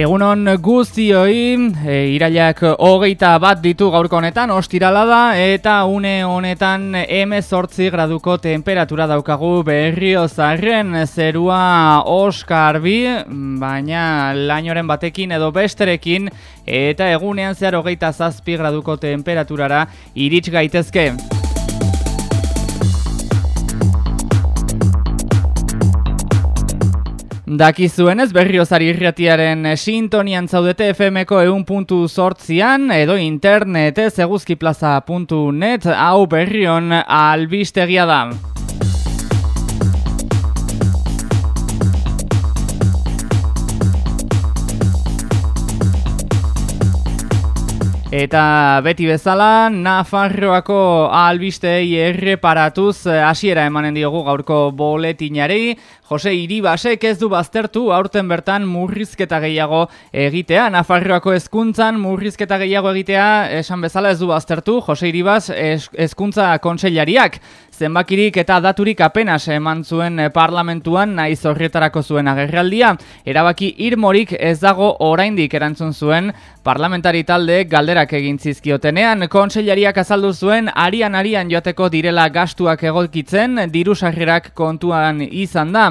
Egunon guztioi, e, irailak hogeita bat ditu gaurko honetan, ostirala da, eta une honetan M8 graduko temperatura daukagu berrio zarren zerua oskarbi, baina lainoren batekin edo besterekin, eta egunean zehar hogeita zazpi graduko temperaturara irits gaitezke. Dakizuen ez berriozari irratiaren sintonian zaudete FMko eun puntu sortzian edo internetez eguzkiplaza.net hau berrion albistegia da. Eta beti bezala, Nafarroako albistei erreparatuz eh, hasiera emanen diogu gaurko boletinari. Jose Iribasek ez du baztertu aurten bertan murrizketa gehiago egitea. Nafarroako hezkuntzan murrizketa gehiago egitea esan bezala ez du baztertu. Jose Iribas hezkuntza kontseilariak zenbakirik eta daturik apenas eman zuen parlamentuan naiz horretarako zuen agerraldia. Erabaki irmorik ez dago oraindik erantzun zuen parlamentari talde galderak egin zizkiotenean. Kontseilariak azaldu zuen arian-arian joateko direla gastuak egokitzen, diru kontuan izan da.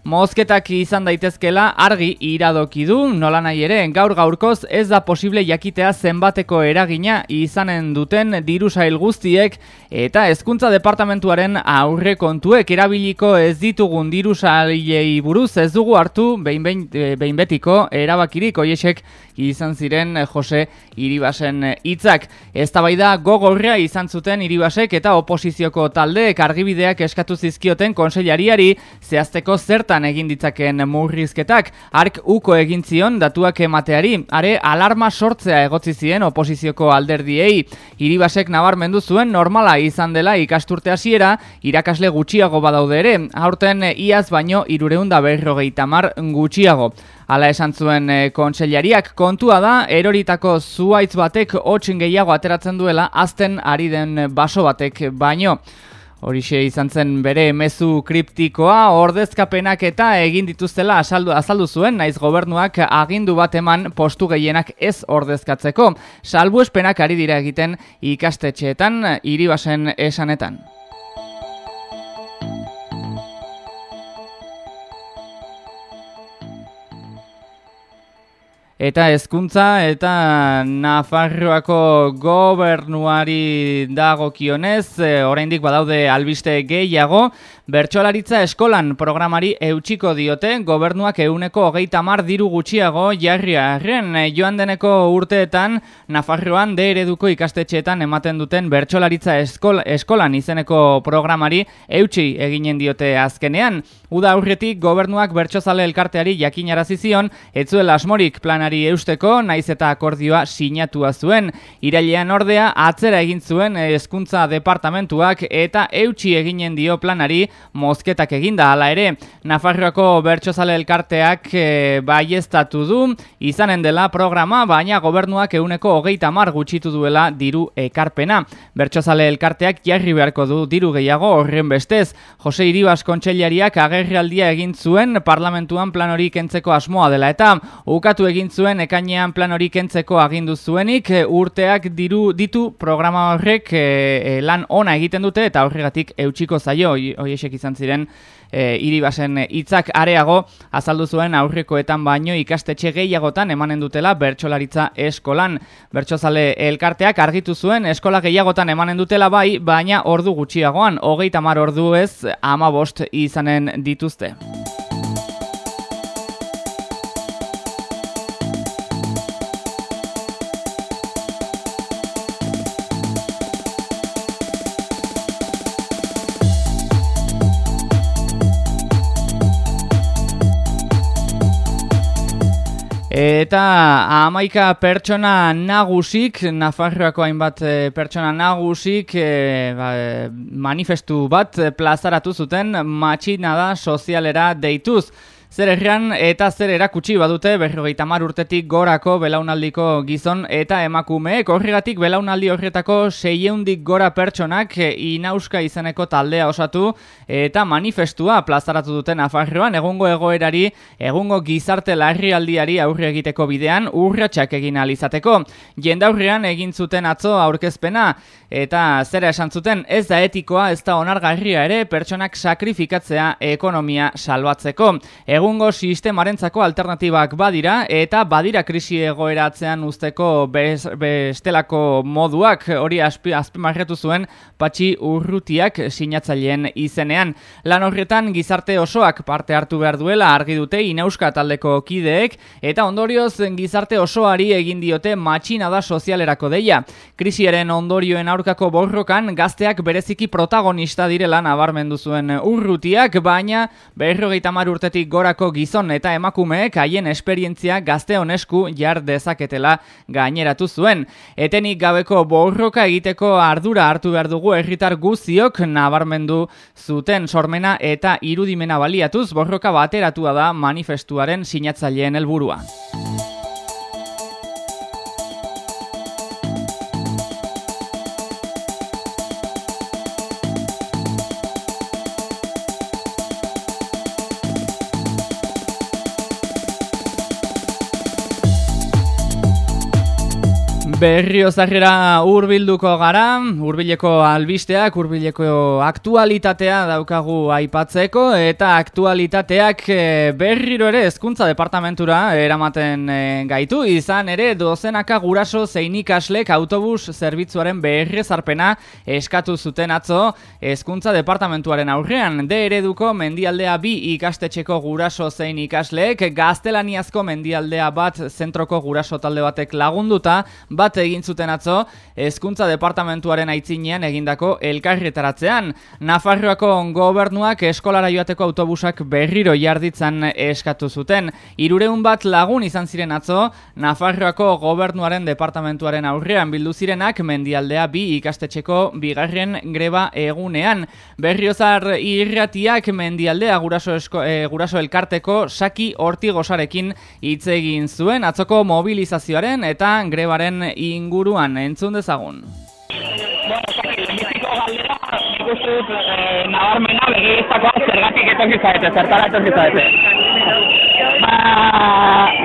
Mozketak izan daitezkela argi iradoki du, nola nahi ere, gaur gaurkoz ez da posible jakitea zenbateko eragina izanen duten dirusail guztiek eta hezkuntza departamentuaren aurre kontuek erabiliko ez ditugun dirusailei buruz ez dugu hartu behin, behin, behin betiko erabakirik oiesek izan ziren Jose Iribasen hitzak. Eztabaida gogorrea izan zuten Iribasek eta oposizioko taldeek argibideak eskatu zizkioten konseilariari zehazteko zert zertan egin ditzakeen murrizketak, ark uko egin zion datuak emateari, are alarma sortzea egotzi zien oposizioko alderdiei. Iribasek nabarmendu zuen normala izan dela ikasturte hasiera irakasle gutxiago badaude ere, aurten iaz baino irureunda berrogeita mar gutxiago. Hala esan zuen e, kontua da, eroritako zuaitz batek hotxin gehiago ateratzen duela, azten ari den baso batek baino. Horixe izan zen bere mezu kriptikoa, ordezkapenak eta egin dituztela azaldu, azaldu zuen, naiz gobernuak agindu bat eman postu gehienak ez ordezkatzeko. Salbu espenak ari dira egiten ikastetxeetan, iribasen esanetan. Eta hezkuntza eta Nafarroako gobernuari dagokionez, e, oraindik badaude albiste gehiago, Bertxolaritza eskolan programari eutxiko diote, gobernuak euneko hogeita mar diru gutxiago jarria erren. Joan deneko urteetan, Nafarroan de ereduko ikastetxeetan ematen duten bertxolaritza eskolan izeneko programari eutxi eginen diote azkenean. Uda aurretik gobernuak bertxozale elkarteari jakinarazi zion, etzuela asmorik planari eusteko, naiz eta akordioa sinatua zuen. Irailean ordea, atzera egin zuen hezkuntza departamentuak eta eutxi eginen dio planari mozketak eginda. Hala ere Nafarroako bertsozale elkarteak e, baiestatu du. Izanen dela programa baina gobernuak euneko hogeita mar gutxitu duela diru ekarpena. Bertsozale elkarteak jarri beharko du diru gehiago horren bestez. Jose Iribas kontseilariak agerrialdia egin zuen parlamentuan plan hori kentzeko asmoa dela eta ukatu egin zuen ekainean plan hori kentzeko agindu zuenik urteak diru ditu programa horrek e, lan ona egiten dute eta horregatik eutxiko zaio hoiesek izan ziren e, iribasen hitzak areago azaldu zuen aurrekoetan baino ikastetxe gehiagotan emanen dutela bertsolaritza eskolan. Bertsozale elkarteak argitu zuen eskola gehiagotan emanen dutela bai, baina ordu gutxiagoan, hogeita mar ordu ez ama bost izanen dituzte. Eta amaika pertsona nagusik, Nafarroako hainbat eh, pertsona nagusik e, ba, manifestu bat plazaratu zuten matxinada sozialera deituz. Zer errean eta zer erakutsi badute berrogeita mar urtetik gorako belaunaldiko gizon eta emakumeek? Horregatik belaunaldi horretako seieundik gora pertsonak inauska izeneko taldea osatu eta manifestua plazaratu duten afarroan egungo egoerari, egungo gizarte larrialdiari aurre egiteko bidean urratsak egin alizateko. Jendaurrean egin zuten atzo aurkezpena eta zera esan zuten ez da etikoa ez da onargarria ere pertsonak sakrifikatzea ekonomia salbatzeko egungo sistemarentzako alternatibak badira eta badira krisi egoeratzean usteko bestelako moduak hori azpimarretu zuen patxi urrutiak sinatzaileen izenean. Lan horretan gizarte osoak parte hartu behar duela argi dute inauska taldeko kideek eta ondorioz gizarte osoari egin diote matxina da sozialerako deia. Krisiaren ondorioen aurkako borrokan gazteak bereziki protagonista direla nabarmendu zuen urrutiak, baina berrogeita mar urtetik gora gizon eta emakumeek haien esperientzia gazte honesku jar dezaketela gaineratu zuen. Etenik gabeko borroka egiteko ardura hartu behar dugu herritar guziok nabarmendu zuten sormena eta irudimena baliatuz borroka bateratua da manifestuaren sinatzaileen helburua. Berrio zarrera urbilduko gara, urbileko albisteak, urbileko aktualitatea daukagu aipatzeko, eta aktualitateak eh, berriro ere hezkuntza departamentura eramaten eh, gaitu, izan ere dozenaka guraso zein ikaslek autobus zerbitzuaren berrezarpena eskatu zuten atzo hezkuntza departamentuaren aurrean, de ereduko mendialdea bi ikastetxeko guraso zein ikasleek, gaztelaniazko mendialdea bat zentroko guraso talde batek lagunduta, bat egin zuten atzo hezkuntza departamentuaren aitzinean egindako elkarretaratzean. Nafarroako gobernuak eskolara joateko autobusak berriro jarditzan eskatu zuten. Irureun bat lagun izan ziren atzo, Nafarroako gobernuaren departamentuaren aurrean bildu zirenak mendialdea bi ikastetxeko bigarren greba egunean. Berriozar irratiak mendialdea guraso, esko, e, guraso elkarteko saki hortigosarekin hitz egin zuen atzoko mobilizazioaren eta grebaren inguruan entzun dezagun. galdera, nik uste dut, eh, nabarmena begireztakoa zergatik etorki zaete, zertara etorki zaete. Ba,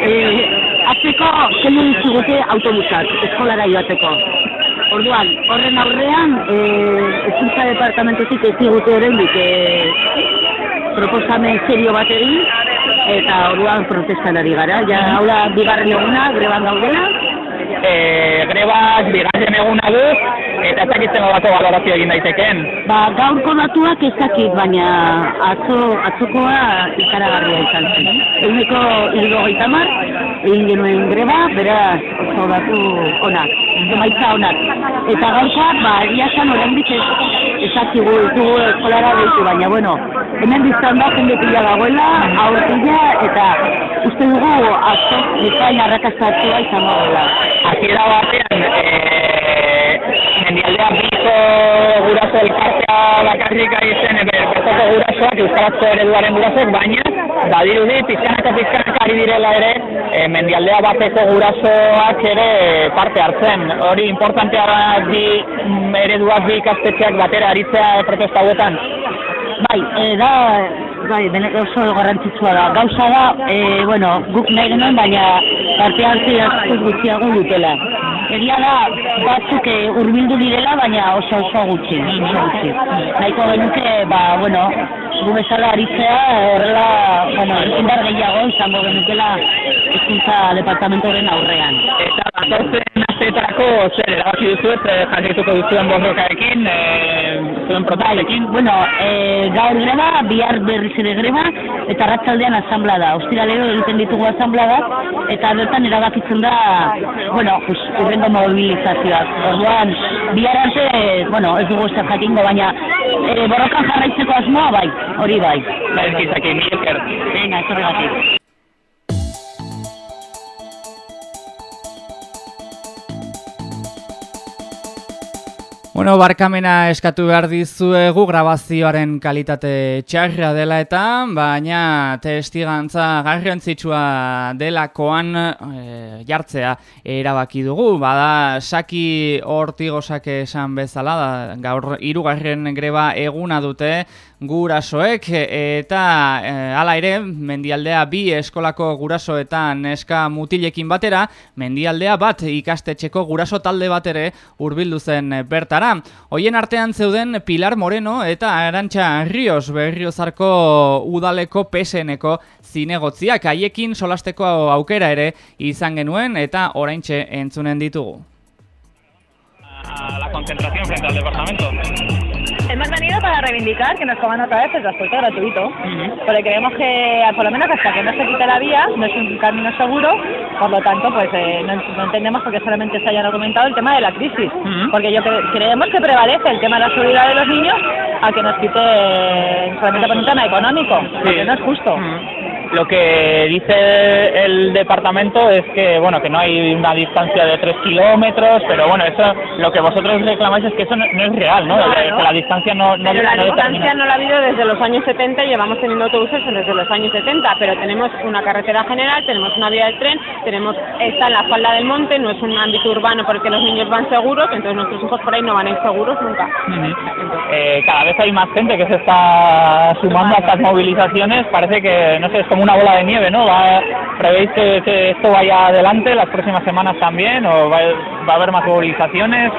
eh, azteko, kendu dizugute autobusak, eskolara joateko. Orduan, horren aurrean, eh, ezkuntza departamentozik ez digute horrendik eh, proposamen serio bat egin, eta orduan protestan ari gara. Ja, hau da, bigarren eguna, greban gaudela, e, grebak bigarren eguna du, eta ez dakitzen horako balorazio egin daiteken. Ba, gaurko datuak ez dakit, baina atzo, atzokoa ikaragarria izan zen. Eguneko irgo gaitamar, egin genuen greba, beraz, oso datu onak, emaitza onak. Eta gaurkoa, ba, egia zan horren ez ezakigu ditugu eskolara behitu, baina, bueno, hemen biztan da, jende pila dagoela, aurtila, eta uste dugu, azko, bizain arrakastatua izango dela. Hasiera batean, e, mendialdea biko guraso elkartea bakarrik ari zen, bertoko gurasoak, euskarazko ereduaren gurasoak, baina, badirudi, pizkanako pizkanako ari direla ere, e, mendialdea bateko gurasoak ere parte hartzen. Hori importantea da bi mm, ereduak bi ikastetxeak batera aritzea protesta hauetan. Bai, e, da, benek oso garrantzitsua da. Gauza da, e, bueno, guk nahi genuen, baina parte hartze asko gutxiago dutela. Egia da, batzuk hurbildu direla, baina oso oso gutxi, oso gutxi. Nahiko genuke, ba, bueno, gu bezala aritzea, horrela, bueno, indar gehiago izango genukela ezkuntza departamentoren aurrean. Eta batortzen asteetarako zer erabaki duzu eh, jarrituko duzuen borrokarekin, e, zuen protalekin? Bai, bueno, e, gaur greba, bihar berriz ere greba, eta ratzaldean asamblea da. Ostiralero egiten ditugu asamblea da, eta bertan erabakitzen da, bueno, pues, urrengo mobilizazioak. Orduan, bihar arte, bueno, ez dugu ez jakingo, baina e, borrokan jarraitzeko asmoa bai, hori bai. Bai, ez mi esker. Venga, ez Bueno, barkamena eskatu behar dizuegu grabazioaren kalitate txarra dela eta, baina testigantza garrantzitsua delakoan e, jartzea erabaki dugu. Bada, saki hortigosak esan bezala, da, gaur irugarren greba eguna dute, gurasoek eta e, hala ere mendialdea bi eskolako guraso eta neska mutilekin batera mendialdea bat ikastetxeko guraso talde bat ere hurbildu zen bertara Hoien artean zeuden Pilar Moreno eta Arantxa Rios berriozarko udaleko peseneko zinegotziak haiekin solasteko aukera ere izan genuen eta oraintxe entzunen ditugu. La concentración frente al departamento. Hemos venido para reivindicar que nos coman otra vez el transporte gratuito, porque creemos que, por lo menos hasta que no se quite la vía, no es un camino seguro, por lo tanto, pues eh, no, entendemos por qué solamente se hayan comentado el tema de la crisis, porque yo creemos que prevalece el tema de la seguridad de los niños a que nos quite solamente por un tema económico, porque no es justo. Lo que dice el departamento es que bueno que no hay una distancia de 3 kilómetros, pero bueno, eso lo que vosotros reclamáis es que eso no, es real, ¿no? la distancia no, no Pero la distancia no la ha habido desde los años 70 y llevamos teniendo autobuses desde los años 70, pero tenemos una carretera general, tenemos una vía del tren, tenemos está en la falda del monte, no es un ámbito urbano porque los niños van seguros, entonces nuestros hijos por ahí no van a ir seguros nunca. Eh, cada vez hay más gente que se está sumando a estas movilizaciones, parece que no sé, es como una bola de nieve, ¿no? Va, ¿Prevéis que, esto vaya adelante las próximas semanas también o va, va a haber más movilizaciones?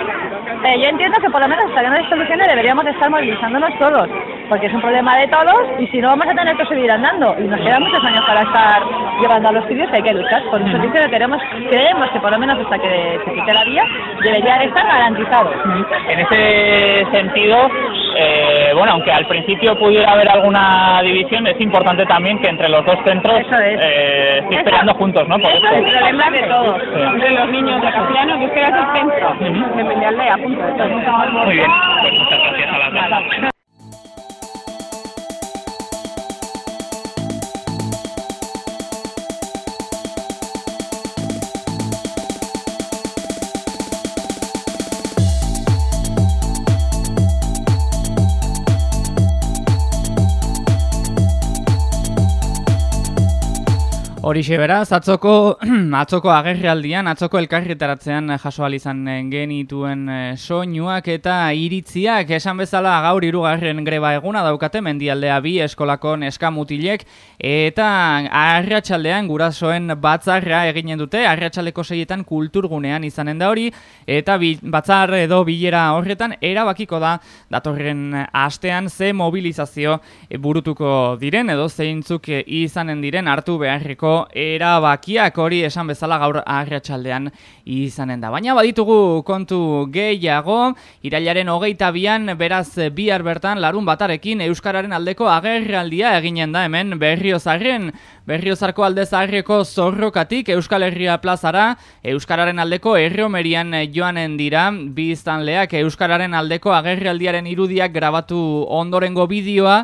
Eh, yo entiendo que por lo menos hasta que no hay soluciones deberíamos estar movilizándonos todos, porque es un problema de todos y si no vamos a tener que seguir andando y nos quedan muchos años para estar llevando a los sitios hay que luchar. Por eso dice que queremos, creemos que por lo menos hasta que se quite la vía debería estar garantizado. En ese sentido, eh, bueno, aunque al principio pudiera haber alguna división, es importante también que entre los dos centros eh, estén peleando juntos, ¿no? Por eso es el problema de todos, entre los niños de Castellano, que es que es el centro. De Medialdea, punto. Muy bien, pues muchas gracias a las dos. Horixe beraz, atzoko, atzoko agerrialdian, atzoko elkarritaratzean jaso izan genituen eh, soinuak eta iritziak. Esan bezala gaur irugarren greba eguna daukate mendialdea bi eskolako neskamutilek eta arratsaldean gurasoen batzarra eginen dute, arratsaldeko seietan kulturgunean izanen da hori eta bi, batzar edo bilera horretan erabakiko da datorren astean ze mobilizazio burutuko diren edo zeintzuk izanen diren hartu beharreko erabakiak hori esan bezala gaur agriatxaldean izanen da. Baina baditugu kontu gehiago, irailaren hogeita bian, beraz bihar bertan larun batarekin Euskararen aldeko agerraldia eginen da hemen berriozarren. Berriozarko alde zaharreko zorrokatik Euskal Herria plazara, Euskararen aldeko erromerian joanen dira, biztanleak Euskararen aldeko agerraldiaren irudiak grabatu ondorengo bideoa,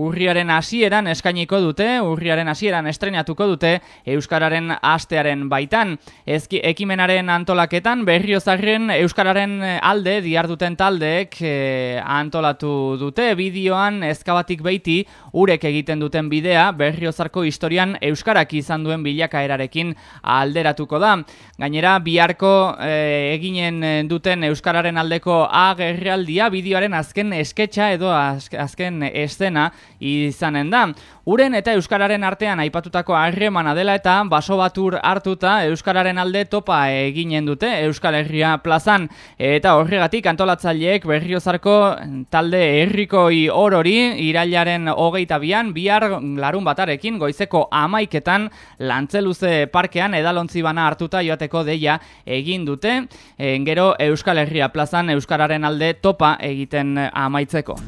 urriaren hasieran eskainiko dute, urriaren hasieran estrenatuko dute Euskararen astearen baitan. Ezki, ekimenaren antolaketan berriozarren Euskararen alde diarduten taldeek e, antolatu dute. Bideoan ezkabatik beiti urek egiten duten bidea berriozarko historian Euskarak izan duen bilakaerarekin alderatuko da. Gainera biharko e, eginen duten Euskararen aldeko agerraldia bideoaren azken esketxa edo azken escena izanen da. Uren eta Euskararen artean aipatutako harremana dela eta baso batur hartuta Euskararen alde topa eginen dute Euskal Herria plazan. Eta horregatik antolatzaileek berriozarko talde herrikoi orori irailaren hogeita bian, bihar larun batarekin goizeko amaiketan lantzeluze parkean edalontzi bana hartuta joateko deia egin dute. Engero Euskal Herria plazan Euskararen alde topa egiten amaitzeko.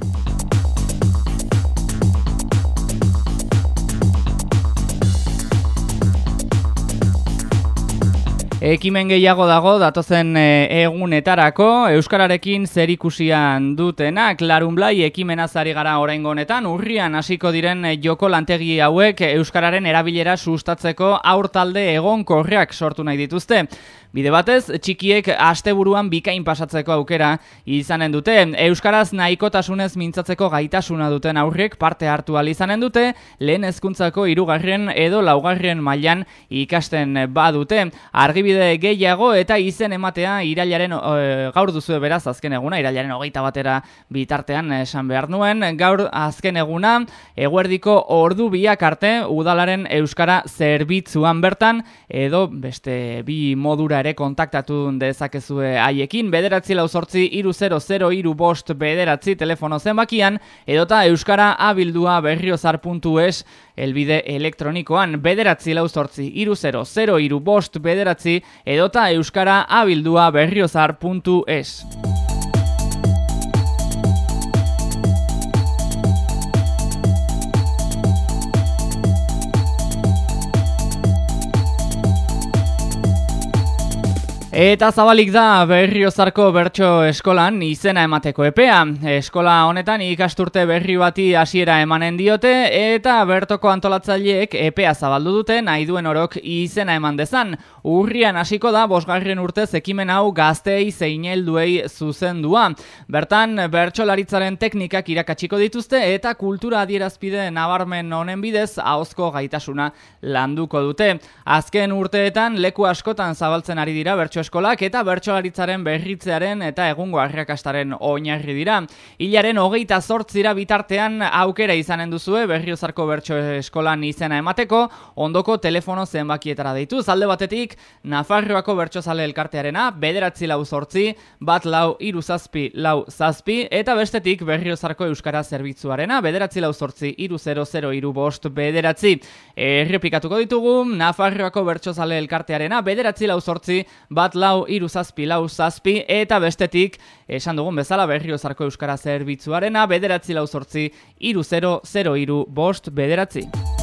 Ekimen gehiago dago datozen e, egunetarako euskararekin zerikusian dutenak larun blai ekimena zari gara oraingo honetan urrian hasiko diren e, joko lantegi hauek euskararen erabilera sustatzeko aurtalde egon korreak sortu nahi dituzte. Bide batez, txikiek asteburuan bikain pasatzeko aukera izanen dute. Euskaraz nahikotasunez mintzatzeko gaitasuna duten aurrek parte hartu izanen dute, lehen hezkuntzako hirugarren edo laugarren mailan ikasten badute. Argibide gehiago eta izen ematea irailaren e, gaur duzu beraz azken eguna, irailaren hogeita batera bitartean esan behar nuen. Gaur azken eguna, eguerdiko ordu biak arte udalaren euskara zerbitzuan bertan, edo beste bi modura ere kontaktatu dezakezue haiekin, bederatzi lau sortzi iru 00 iru bost bederatzi telefono zenbakian, edota euskara abildua berriozar.es elbide elektronikoan, bederatzi lau sortzi iru 00 iru bost bederatzi, edota euskara abildua berriozar.es. Eta zabalik da berriozarko bertso eskolan izena emateko epea. Eskola honetan ikasturte berri bati hasiera emanen diote eta bertoko antolatzaileek epea zabaldu dute nahi duen orok izena eman dezan. Urrian hasiko da bosgarren urtez ekimen hau gaztei zein helduei zuzendua. Bertan bertsolaritzaren teknikak irakatsiko dituzte eta kultura adierazpide nabarmen honen bidez ahozko gaitasuna landuko dute. Azken urteetan leku askotan zabaltzen ari dira bertso eskolak eta bertsolaritzaren berritzearen eta egungo arrakastaren oinarri dira. Hilaren hogeita zortzira bitartean aukera izanen duzue berriozarko bertso eskolan izena emateko, ondoko telefono zenbakietara deitu. Zalde batetik, Nafarroako bertsozale elkartearena, bederatzi lau zortzi, bat lau iru zazpi lau zazpi, eta bestetik berriozarko euskara zerbitzuarena, bederatzi lau zortzi iru 00 iru bost bederatzi. Errepikatuko ditugu, Nafarroako bertsozale elkartearena, bederatzi lau zortzi, bat bat lau iru zazpi lau zazpi eta bestetik esan dugun bezala berriozarko euskara zerbitzuarena bederatzi lau zortzi iru zero zero iru bost bederatzi.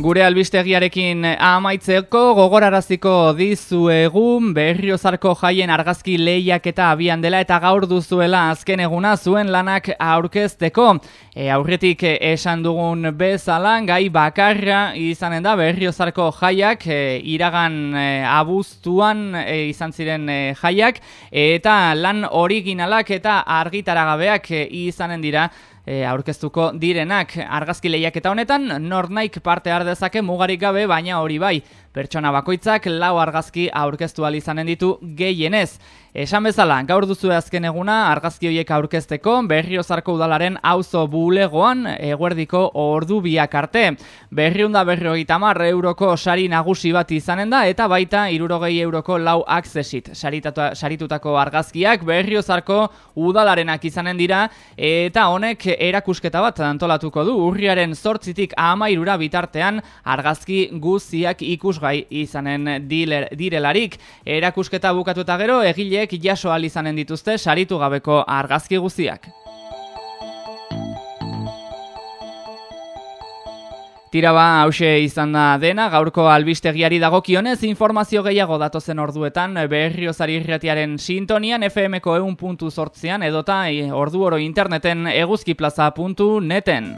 Gure albistegiarekin amaitzeko gogoraraziko dizu egun berriozarko jaien argazki lehiak eta abian dela eta gaur duzuela azken eguna zuen lanak aurkezteko. E, aurretik esan dugun bezalan gai bakarra izanen da berriozarko jaiak e, iragan e, abuztuan e, izan ziren e, jaiak eta lan originalak eta argitaragabeak e, izanen dira e, aurkeztuko direnak argazki lehiak eta honetan nornaik parte har dezake mugarik gabe baina hori bai pertsona bakoitzak lau argazki aurkeztu izanen ditu gehienez Esan bezala, gaur duzu azken eguna argazki horiek aurkezteko Berriozarko udalaren auzo bulegoan eguerdiko ordu biak arte. Berriunda berriogeita mar euroko sari nagusi bat izanen da eta baita irurogei euroko lau aksesit. Saritutako argazkiak Berriozarko udalarenak izanen dira eta honek erakusketa bat antolatuko du urriaren sortzitik ama irura bitartean argazki guziak ikusgai izanen direlarik. Erakusketa bukatu eta gero egile horiek jaso izanen dituzte saritu gabeko argazki guztiak. Tira ba, hause izan da dena, gaurko albistegiari dagokionez informazio gehiago datozen orduetan berriozari irratiaren sintonian FM-ko eun puntu sortzean edota eh, ordu oro interneten eguzkiplaza.neten.